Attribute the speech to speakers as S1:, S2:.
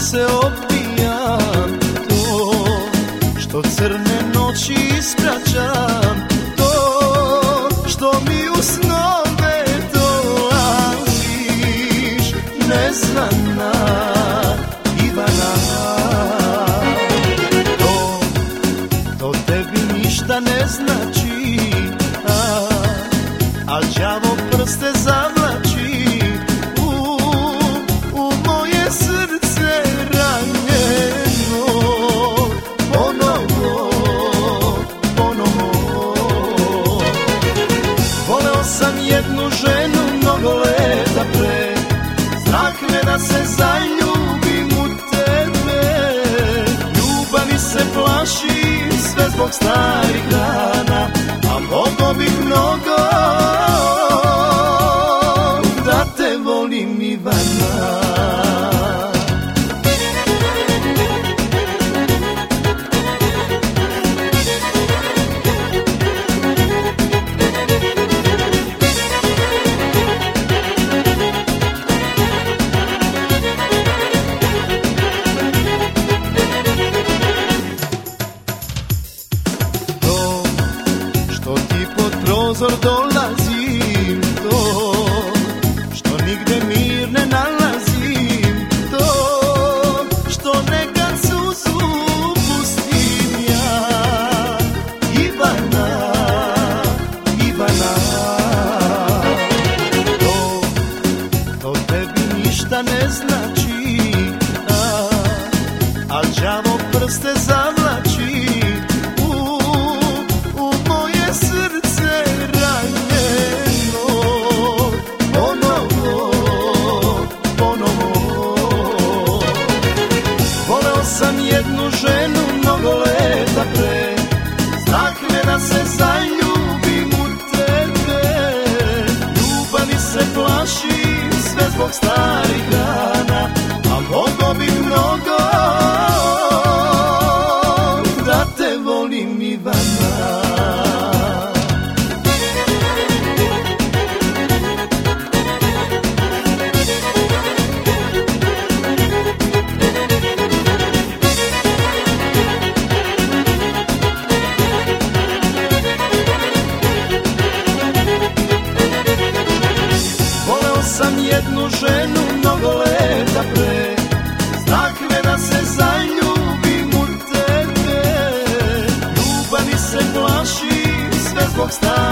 S1: se odbija to Što crne noći ispraćam to Što mi u snove dolaziš Nezvana Ivana. To, to tebi ništa ne znači A, a đavo prste za da se zaljubim u tebe. Ljubavi se plaši sve zbog starih dana A mogo bih mnogo pod prozor dolazim To. Što nigde mir ne nalazim To. Što nekad suzu pustim ja. Ivana, Ivana To, to tebi ništa ne znači sam jednu ženu mnogo leta pre. Strah me da se zaljubim u tebe. Ljubavi se plaši sve zbog starih jednu ženu mnogo leta pre. Strah me da se zaljubim u tebe Ljubavi se plaši sve zbog starih